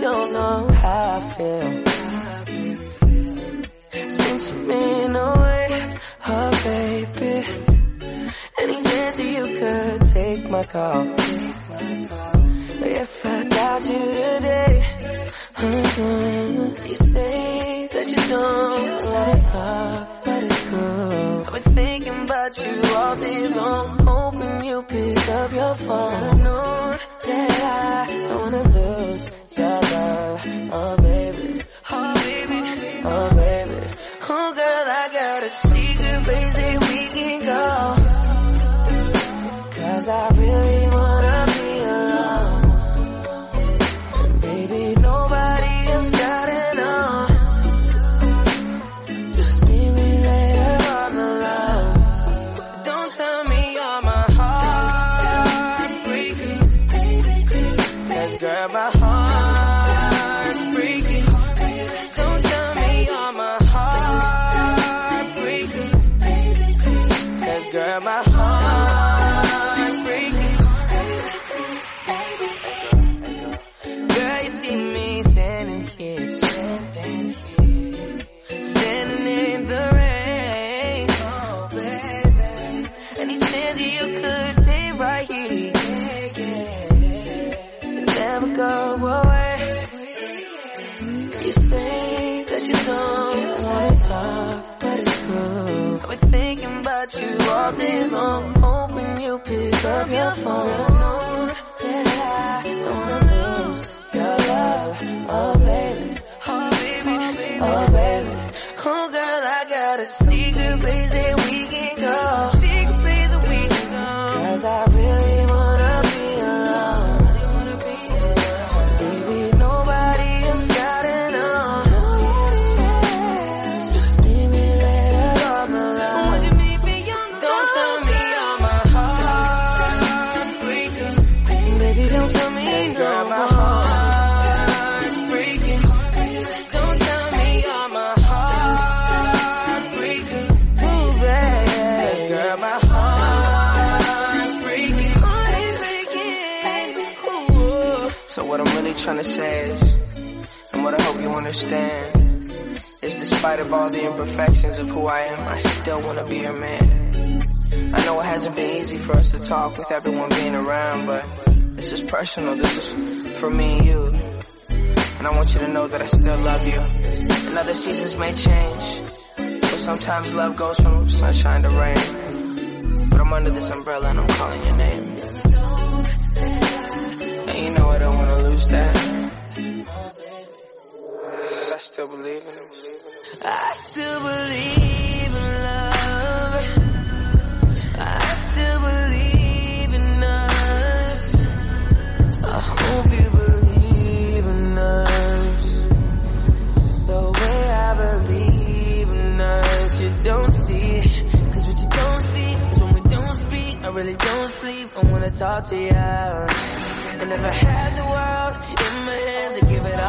don't know how I feel. Since you've been away, oh baby. Any chance you could take my call. If I got you today, mm-hmm. you say that you don't wanna talk, but it's cool. I've been thinking about you all day long, hoping you pick up your phone. I know that I don't wanna lose your go away. You say that you don't wanna talk, but it's cool. I've been thinking about you all day long, hoping you pick up your phone. Really trying to say is, and what I hope you understand, is despite of all the imperfections of who I am, I still wanna be your man. I know it hasn't been easy for us to talk with everyone being around, but this is personal, this is for me and you. And I want you to know that I still love you. And other seasons may change, but sometimes love goes from sunshine to rain. But I'm under this umbrella and I'm calling your name. Still believe in it. I still believe in love. I still believe in us. I hope you believe in us. The way I believe in us. You don't see, cause what you don't see is when we don't speak. I really don't sleep. I wanna talk to you. And if I had the world in my hands, I'd give it.